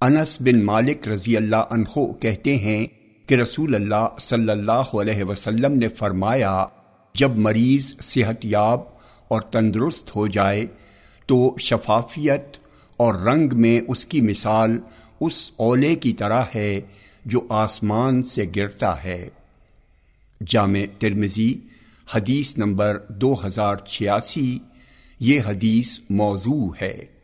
انس بن مالک رضی اللہ عنہ کہتے ہیں کہ رسول اللہ صلی اللہ علیہ وسلم نے فرمایا، جب مریض صحت یاب اور تندرست ہو جائے تو شفافیت اور رنگ میں اس کی مثال اس اولے کی طرح ہے جو آسمان سے گرتا ہے۔ جامع ترمزی حدیث نمبر دو ہزار چھیاسی، یہ حدیث موضوع ہے۔